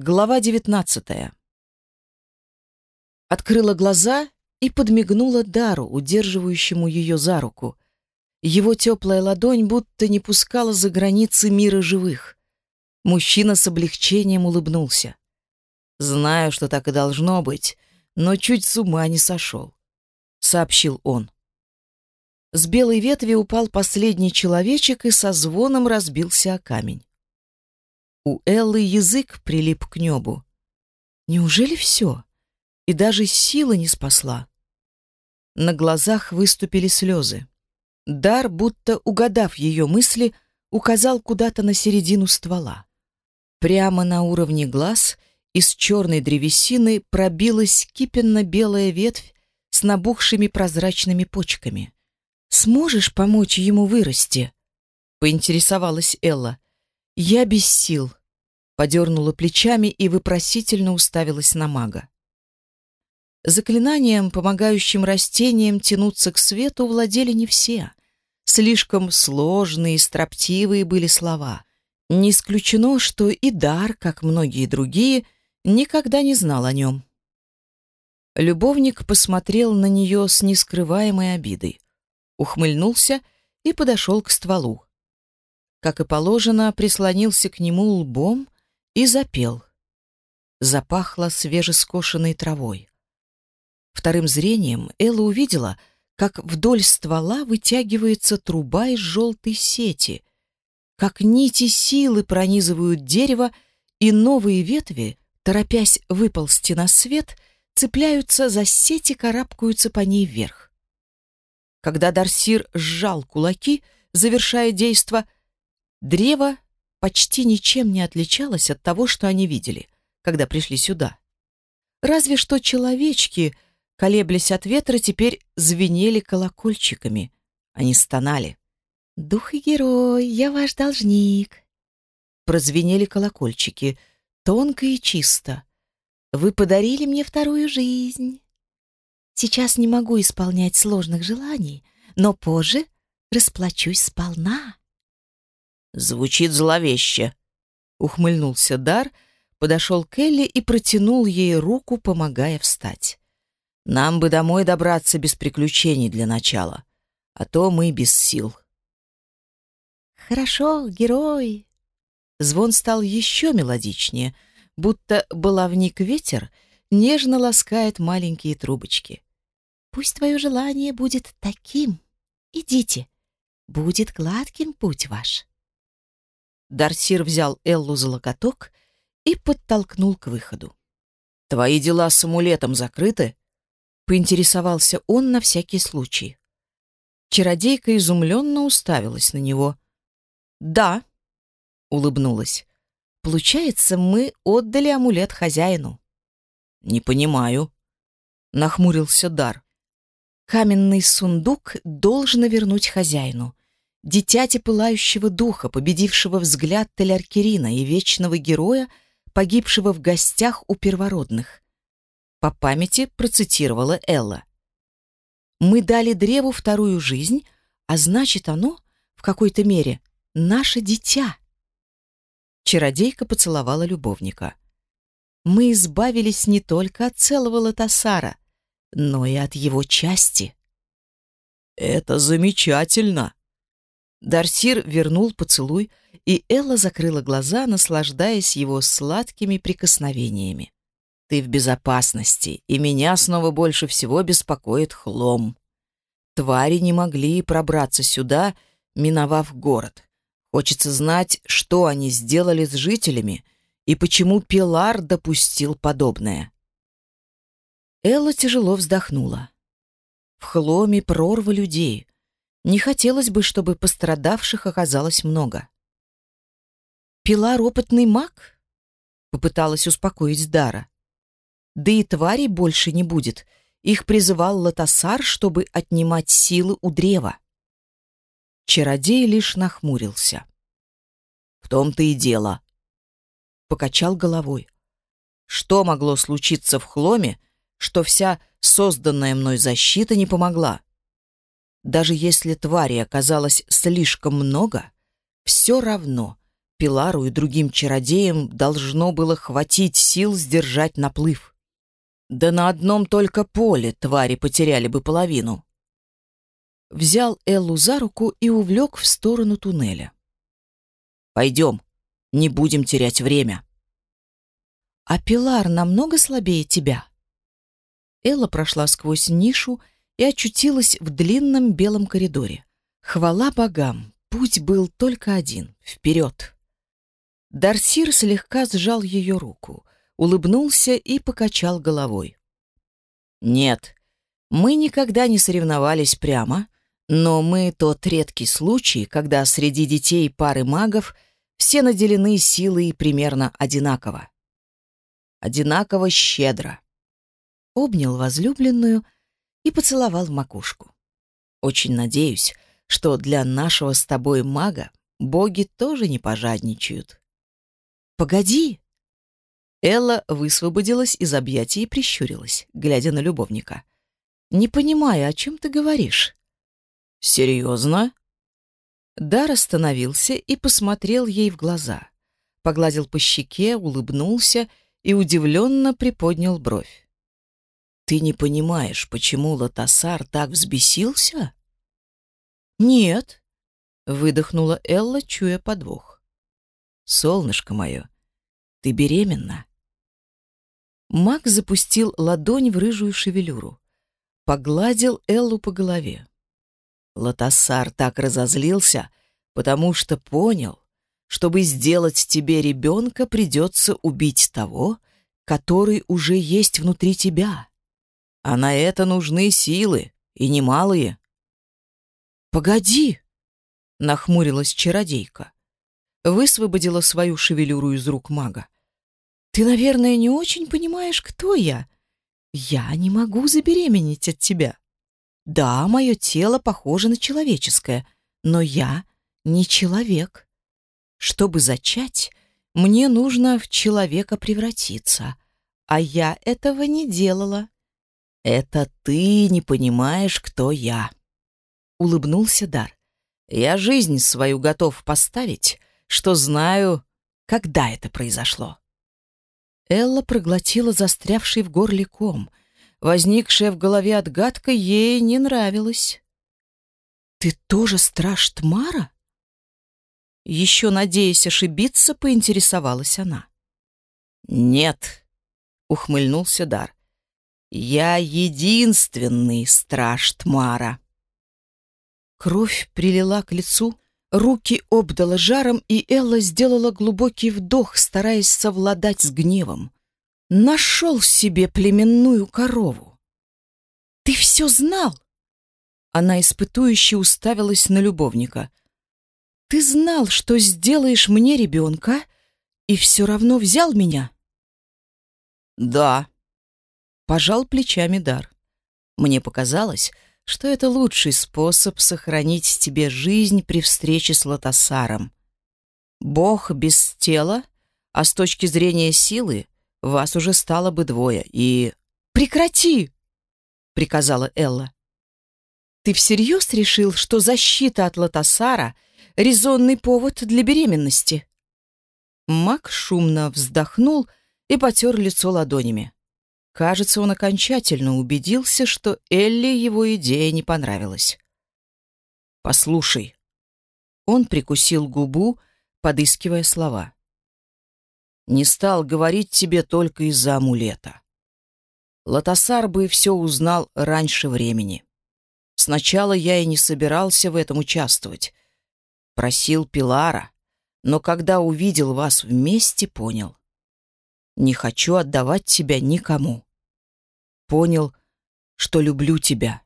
Глава девятнадцатая. Открыла глаза и подмигнула Дару, удерживающему ее за руку. Его теплая ладонь будто не пускала за границы мира живых. Мужчина с облегчением улыбнулся. «Знаю, что так и должно быть, но чуть с ума не сошел», — сообщил он. С белой ветви упал последний человечек и со звоном разбился о камень. У Эллы язык прилип к небу. Неужели все? И даже сила не спасла. На глазах выступили слезы. Дар, будто угадав ее мысли, указал куда-то на середину ствола. Прямо на уровне глаз из черной древесины пробилась кипенно-белая ветвь с набухшими прозрачными почками. «Сможешь помочь ему вырасти?» — поинтересовалась Элла. «Я без сил подернула плечами и вопросительно уставилась на мага. Заклинанием, помогающим растениям тянуться к свету, владели не все. Слишком сложные и строптивые были слова. Не исключено, что и Дар, как многие другие, никогда не знал о нем. Любовник посмотрел на нее с нескрываемой обидой, ухмыльнулся и подошел к стволу. Как и положено, прислонился к нему лбом, и запел. Запахло свежескошенной травой. Вторым зрением Элла увидела, как вдоль ствола вытягивается труба из желтой сети, как нити силы пронизывают дерево, и новые ветви, торопясь выползти на свет, цепляются за сети, карабкаются по ней вверх. Когда Дарсир сжал кулаки, завершая действо, древо почти ничем не отличалась от того, что они видели, когда пришли сюда. Разве что человечки, колеблясь от ветра, теперь звенели колокольчиками. Они стонали. «Дух и герой, я ваш должник!» Прозвенели колокольчики, тонко и чисто. «Вы подарили мне вторую жизнь!» «Сейчас не могу исполнять сложных желаний, но позже расплачусь сполна!» Звучит зловеще. Ухмыльнулся Дар, подошел к Элли и протянул ей руку, помогая встать. Нам бы домой добраться без приключений для начала, а то мы без сил. Хорошо, герой. Звон стал еще мелодичнее, будто баловник ветер нежно ласкает маленькие трубочки. Пусть твое желание будет таким. Идите. Будет гладким путь ваш. Дарсир взял Эллу за локоток и подтолкнул к выходу. «Твои дела с амулетом закрыты?» — поинтересовался он на всякий случай. Чародейка изумленно уставилась на него. «Да», — улыбнулась. «Получается, мы отдали амулет хозяину». «Не понимаю», — нахмурился Дар. «Каменный сундук должен вернуть хозяину дитяти пылающего духа, победившего взгляд Теляркерина и вечного героя, погибшего в гостях у первородных. По памяти процитировала Элла. «Мы дали древу вторую жизнь, а значит, оно, в какой-то мере, наше дитя». Чародейка поцеловала любовника. «Мы избавились не только от целого Латасара, но и от его части». «Это замечательно!» Дарсир вернул поцелуй, и Элла закрыла глаза, наслаждаясь его сладкими прикосновениями. «Ты в безопасности, и меня снова больше всего беспокоит хлом. Твари не могли пробраться сюда, миновав город. Хочется знать, что они сделали с жителями и почему Пилар допустил подобное». Элла тяжело вздохнула. В хломе прорва людей — не хотелось бы, чтобы пострадавших оказалось много. «Пилар — опытный маг?» — попыталась успокоить Дара. «Да и тварей больше не будет. Их призывал Латасар, чтобы отнимать силы у древа». Чародей лишь нахмурился. «В том-то и дело», — покачал головой. «Что могло случиться в хломе, что вся созданная мной защита не помогла?» Даже если твари оказалось слишком много, все равно Пилару и другим чародеям должно было хватить сил сдержать наплыв. Да на одном только поле твари потеряли бы половину. Взял Эллу за руку и увлек в сторону туннеля. «Пойдем, не будем терять время». «А Пилар намного слабее тебя?» Элла прошла сквозь нишу и очутилась в длинном белом коридоре. Хвала богам, путь был только один — вперед. Дарсир слегка сжал ее руку, улыбнулся и покачал головой. «Нет, мы никогда не соревновались прямо, но мы тот редкий случай, когда среди детей пары магов все наделены силой примерно одинаково. Одинаково щедро». Обнял возлюбленную и поцеловал в макушку. «Очень надеюсь, что для нашего с тобой мага боги тоже не пожадничают». «Погоди!» Элла высвободилась из объятий и прищурилась, глядя на любовника. «Не понимаю, о чем ты говоришь?» «Серьезно?» Дар остановился и посмотрел ей в глаза. Погладил по щеке, улыбнулся и удивленно приподнял бровь. «Ты не понимаешь, почему Латасар так взбесился?» «Нет», — выдохнула Элла, чуя подвох. Солнышко мое, ты беременна. Мак запустил ладонь в рыжую шевелюру, погладил Эллу по голове. Латасар так разозлился, потому что понял, чтобы сделать тебе ребенка, придется убить того, который уже есть внутри тебя. А на это нужны силы, и немалые. «Погоди!» — нахмурилась чародейка высвободила свою шевелюру из рук мага. «Ты, наверное, не очень понимаешь, кто я. Я не могу забеременеть от тебя. Да, мое тело похоже на человеческое, но я не человек. Чтобы зачать, мне нужно в человека превратиться, а я этого не делала». «Это ты не понимаешь, кто я», — улыбнулся Дар. «Я жизнь свою готов поставить, что знаю, когда это произошло. Элла проглотила застрявший в горле ком. Возникшая в голове отгадка ей не нравилась. «Ты тоже страж Тмара?» Еще надеясь ошибиться, поинтересовалась она. «Нет», — ухмыльнулся Дар. «Я единственный страж Тмара». Кровь прилила к лицу, Руки обдало жаром, и Элла сделала глубокий вдох, стараясь совладать с гневом. Нашел себе племенную корову. «Ты все знал!» Она испытующе уставилась на любовника. «Ты знал, что сделаешь мне ребенка, и все равно взял меня?» «Да», — пожал плечами Дар. «Мне показалось, что это лучший способ сохранить тебе жизнь при встрече с Лотосаром. Бог без тела, а с точки зрения силы вас уже стало бы двое, и... «Прекрати!» — приказала Элла. «Ты всерьез решил, что защита от Лотосара — резонный повод для беременности?» Мак шумно вздохнул и потер лицо ладонями. Кажется, он окончательно убедился, что Элли его идея не понравилась. «Послушай». Он прикусил губу, подыскивая слова. «Не стал говорить тебе только из-за амулета. Латасар бы все узнал раньше времени. Сначала я и не собирался в этом участвовать. Просил Пилара, но когда увидел вас вместе, понял. Не хочу отдавать тебя никому понял, что люблю тебя.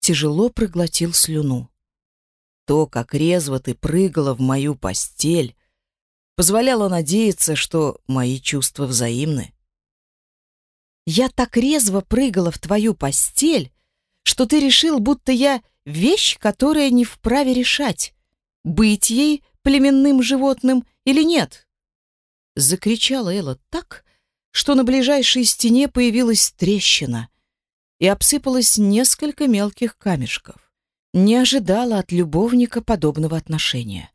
Тяжело проглотил слюну. То, как резво ты прыгала в мою постель, позволяло надеяться, что мои чувства взаимны. Я так резво прыгала в твою постель, что ты решил, будто я вещь, которая не вправе решать, быть ей племенным животным или нет. Закричала Элла так, что на ближайшей стене появилась трещина и обсыпалось несколько мелких камешков. Не ожидала от любовника подобного отношения.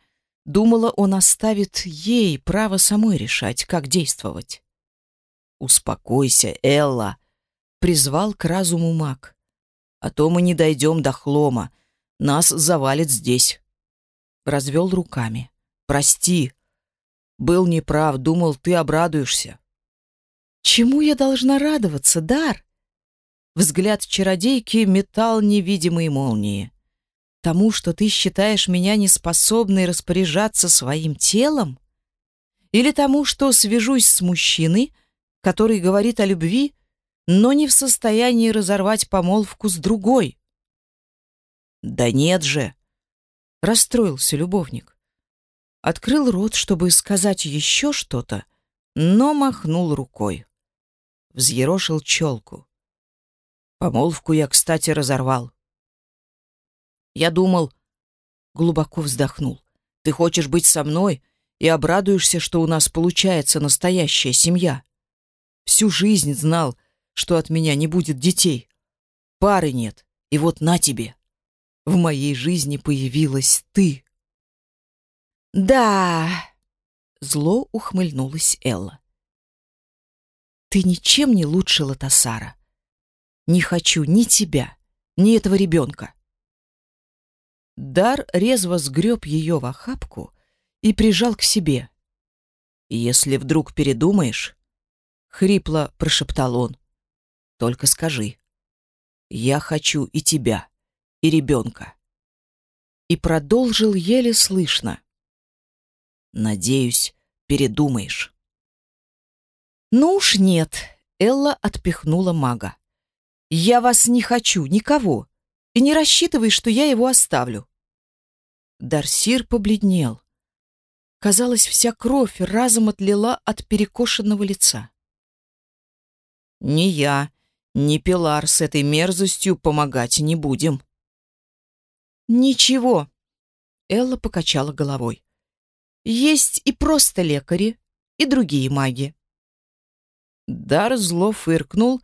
Думала, он оставит ей право самой решать, как действовать. «Успокойся, Элла!» — призвал к разуму маг. «А то мы не дойдем до хлома. Нас завалит здесь». Развел руками. «Прости. Был неправ, думал, ты обрадуешься». «Чему я должна радоваться, Дар?» Взгляд чародейки метал невидимые молнии. «Тому, что ты считаешь меня неспособной распоряжаться своим телом? Или тому, что свяжусь с мужчиной, который говорит о любви, но не в состоянии разорвать помолвку с другой?» «Да нет же!» — расстроился любовник. Открыл рот, чтобы сказать еще что-то, но махнул рукой. Взъерошил челку. Помолвку я, кстати, разорвал. Я думал, глубоко вздохнул. Ты хочешь быть со мной и обрадуешься, что у нас получается настоящая семья. Всю жизнь знал, что от меня не будет детей. Пары нет, и вот на тебе. В моей жизни появилась ты. Да, зло ухмыльнулась Элла. Ты ничем не лучше Латасара. Не хочу ни тебя, ни этого ребенка. Дар резво сгреб ее в охапку и прижал к себе. «Если вдруг передумаешь...» — хрипло прошептал он. «Только скажи. Я хочу и тебя, и ребенка». И продолжил еле слышно. «Надеюсь, передумаешь». «Ну уж нет», — Элла отпихнула мага. Я вас не хочу, никого. И не рассчитывай, что я его оставлю. Дарсир побледнел. Казалось, вся кровь разом отлила от перекошенного лица. Ни я, ни Пилар с этой мерзостью помогать не будем. Ничего. Элла покачала головой. Есть и просто лекари, и другие маги. Дар зло фыркнул,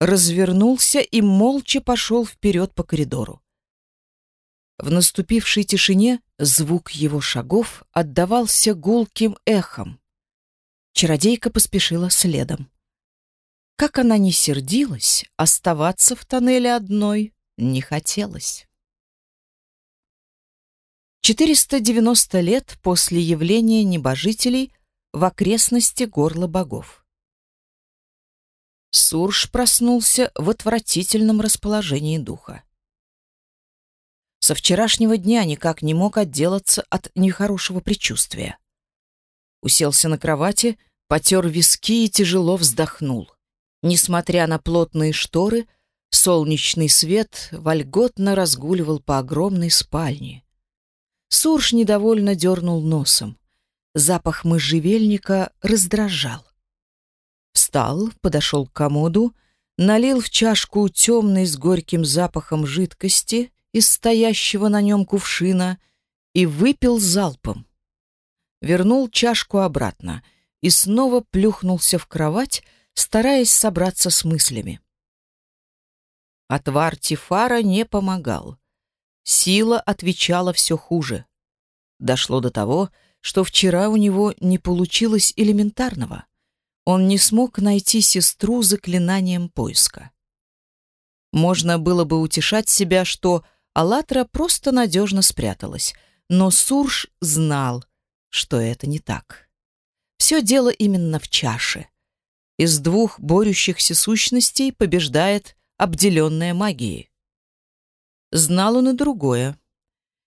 развернулся и молча пошел вперед по коридору. В наступившей тишине звук его шагов отдавался гулким эхом. Чародейка поспешила следом. Как она ни сердилась, оставаться в тоннеле одной не хотелось. 490 лет после явления небожителей в окрестности горла богов. Сурж проснулся в отвратительном расположении духа. Со вчерашнего дня никак не мог отделаться от нехорошего предчувствия. Уселся на кровати, потер виски и тяжело вздохнул. Несмотря на плотные шторы, солнечный свет вольготно разгуливал по огромной спальне. Сурж недовольно дернул носом. Запах можжевельника раздражал. Встал, подошел к комоду, налил в чашку темный с горьким запахом жидкости из стоящего на нем кувшина и выпил залпом. Вернул чашку обратно и снова плюхнулся в кровать, стараясь собраться с мыслями. Отвар Тифара не помогал. Сила отвечала все хуже. Дошло до того, что вчера у него не получилось элементарного он не смог найти сестру заклинанием поиска. Можно было бы утешать себя, что Алатра просто надежно спряталась, но Сурж знал, что это не так. Все дело именно в чаше. Из двух борющихся сущностей побеждает обделенная магией. Знал он и другое.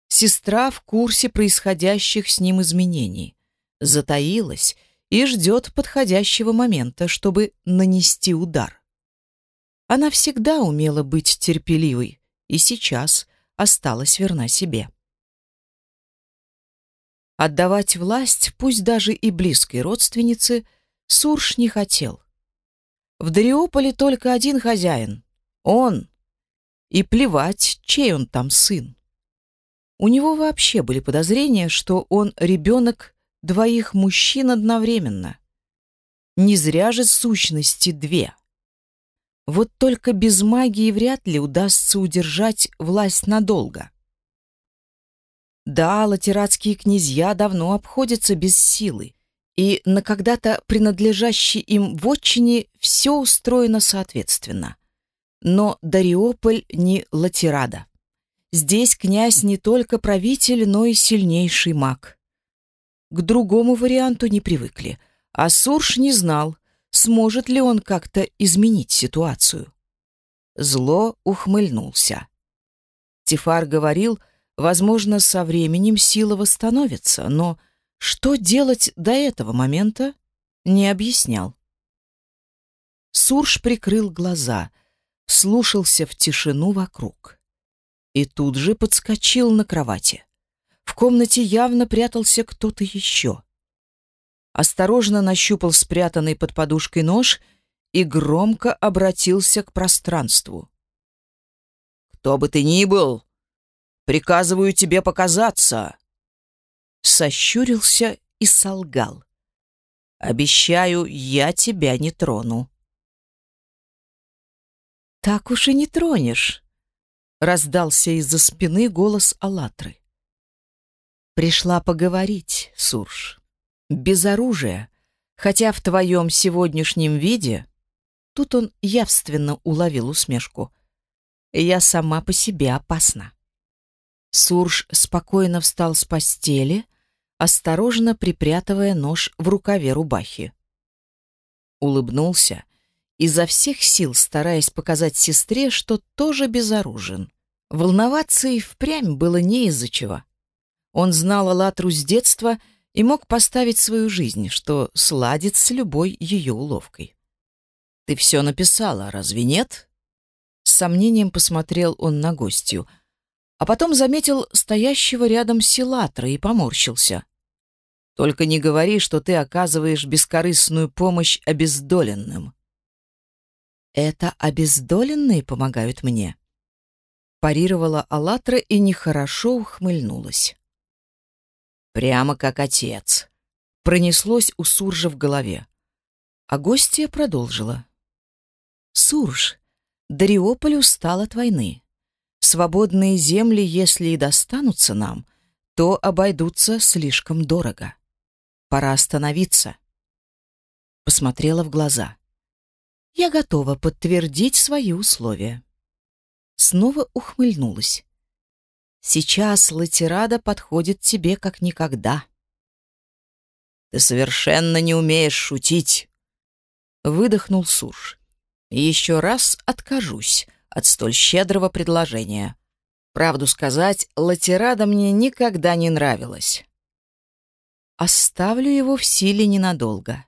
Сестра в курсе происходящих с ним изменений. Затаилась и ждет подходящего момента, чтобы нанести удар. Она всегда умела быть терпеливой и сейчас осталась верна себе. Отдавать власть, пусть даже и близкой родственнице, Сурш не хотел. В Дариополе только один хозяин — он. И плевать, чей он там сын. У него вообще были подозрения, что он ребенок двоих мужчин одновременно. Не зря же сущности две. Вот только без магии вряд ли удастся удержать власть надолго. Да, латератские князья давно обходятся без силы, и на когда-то принадлежащей им вотчине все устроено соответственно. Но Дариополь не Латерада. Здесь князь не только правитель, но и сильнейший маг. К другому варианту не привыкли, а Сурш не знал, сможет ли он как-то изменить ситуацию. Зло ухмыльнулся. Тифар говорил, возможно, со временем сила восстановится, но что делать до этого момента, не объяснял. Сурш прикрыл глаза, слушался в тишину вокруг. И тут же подскочил на кровати. Комнате явно прятался кто-то еще. Осторожно нащупал спрятанный под подушкой нож и громко обратился к пространству. «Кто бы ты ни был, приказываю тебе показаться!» Сощурился и солгал. «Обещаю, я тебя не трону». «Так уж и не тронешь», — раздался из-за спины голос Алатры. «Пришла поговорить, Сурж, без оружия, хотя в твоем сегодняшнем виде...» Тут он явственно уловил усмешку. «Я сама по себе опасна». Сурж спокойно встал с постели, осторожно припрятывая нож в рукаве рубахи. Улыбнулся изо всех сил стараясь показать сестре, что тоже безоружен. Волноваться и впрямь было не из-за чего. Он знал Алатру с детства и мог поставить свою жизнь, что сладит с любой ее уловкой. «Ты все написала, разве нет?» С сомнением посмотрел он на гостью, а потом заметил стоящего рядом Силатра и поморщился. «Только не говори, что ты оказываешь бескорыстную помощь обездоленным». Это обездоленные помогают мне. Парировала Алатра и нехорошо ухмыльнулась. Прямо как отец. Пронеслось у Суржа в голове. А гостья продолжила. Сурж, Дариополь устал от войны. Свободные земли, если и достанутся нам, то обойдутся слишком дорого. Пора остановиться. Посмотрела в глаза я готова подтвердить свои условия. Снова ухмыльнулась. Сейчас Латерада подходит тебе как никогда. Ты совершенно не умеешь шутить, выдохнул Сурж. Еще раз откажусь от столь щедрого предложения. Правду сказать, Латерада мне никогда не нравилась. Оставлю его в силе ненадолго.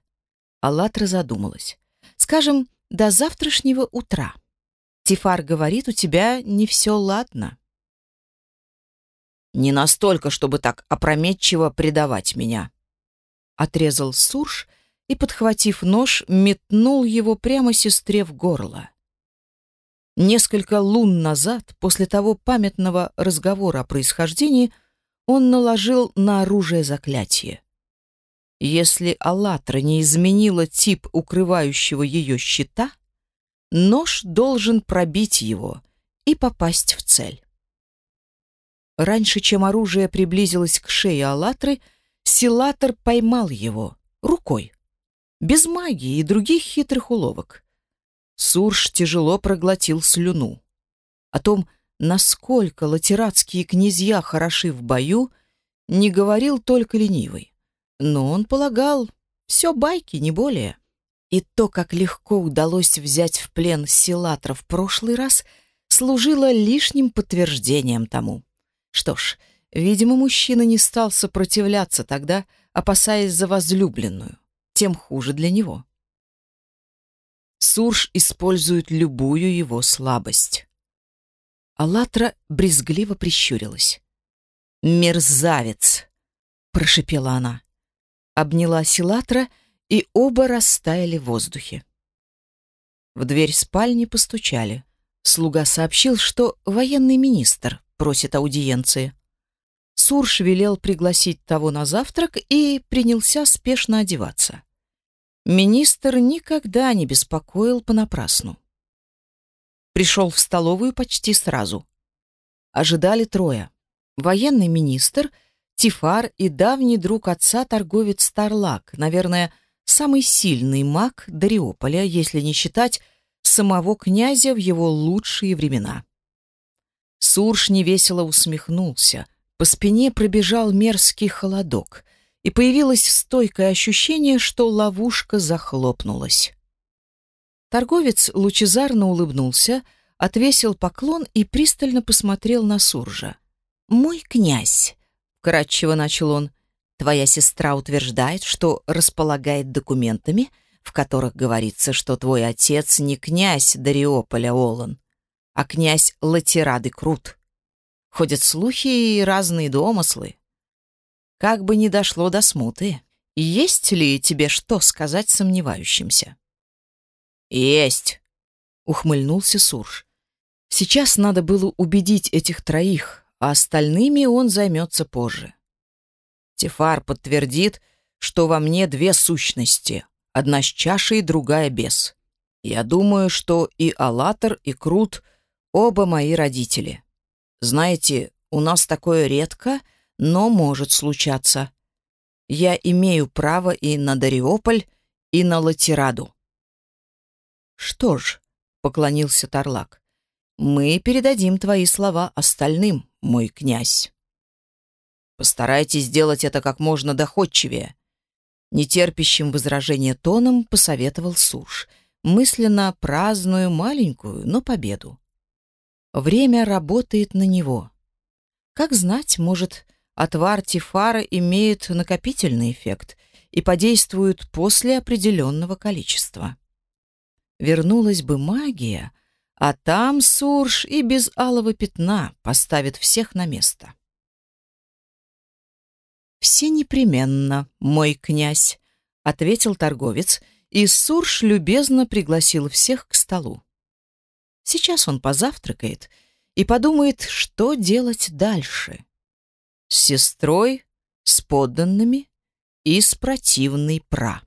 Аллатра задумалась. Скажем, до завтрашнего утра. Тифар говорит, у тебя не все ладно. Не настолько, чтобы так опрометчиво предавать меня. Отрезал Сурж и, подхватив нож, метнул его прямо сестре в горло. Несколько лун назад, после того памятного разговора о происхождении, он наложил на оружие заклятие. Если Аллатра не изменила тип укрывающего ее щита, нож должен пробить его и попасть в цель. Раньше, чем оружие приблизилось к шее Аллатры, Силатор поймал его рукой, без магии и других хитрых уловок. Сурж тяжело проглотил слюну. О том, насколько латератские князья хороши в бою, не говорил только ленивый. Но он полагал, все байки, не более. И то, как легко удалось взять в плен Силатра в прошлый раз, служило лишним подтверждением тому. Что ж, видимо, мужчина не стал сопротивляться тогда, опасаясь за возлюбленную. Тем хуже для него. Сурж использует любую его слабость. Алатра брезгливо прищурилась. «Мерзавец!» — прошипела она обняла Силатра, и оба растаяли в воздухе. В дверь спальни постучали. Слуга сообщил, что военный министр просит аудиенции. Сурш велел пригласить того на завтрак и принялся спешно одеваться. Министр никогда не беспокоил понапрасну. Пришел в столовую почти сразу. Ожидали трое. Военный министр, Тифар и давний друг отца торговец Тарлак, наверное, самый сильный маг Дариополя, если не считать самого князя в его лучшие времена. Сурш невесело усмехнулся. По спине пробежал мерзкий холодок, и появилось стойкое ощущение, что ловушка захлопнулась. Торговец лучезарно улыбнулся, отвесил поклон и пристально посмотрел на Суржа. «Мой князь», — кратчево начал он, — «твоя сестра утверждает, что располагает документами, в которых говорится, что твой отец не князь Дариополя Олан, а князь Латерады Крут. Ходят слухи и разные домыслы. Как бы ни дошло до смуты, есть ли тебе что сказать сомневающимся?» «Есть!» — ухмыльнулся Сурж. «Сейчас надо было убедить этих троих, а остальными он займется позже. Тефар подтвердит, что во мне две сущности, одна с чашей, другая без. Я думаю, что и Алатор, и Крут — оба мои родители. Знаете, у нас такое редко, но может случаться. Я имею право и на Дариополь, и на Латираду. «Что ж», — поклонился Тарлак, — «мы передадим твои слова остальным, мой князь». «Постарайтесь сделать это как можно доходчивее», — нетерпящим возражения тоном посоветовал Суш, мысленно праздную маленькую, но победу. Время работает на него. Как знать, может, отвар Тифара имеет накопительный эффект и подействует после определенного количества вернулась бы магия, а там Сурж и без алого пятна поставит всех на место. «Все непременно, мой князь», — ответил торговец, и Сурж любезно пригласил всех к столу. Сейчас он позавтракает и подумает, что делать дальше. С сестрой, с подданными и с противной пра.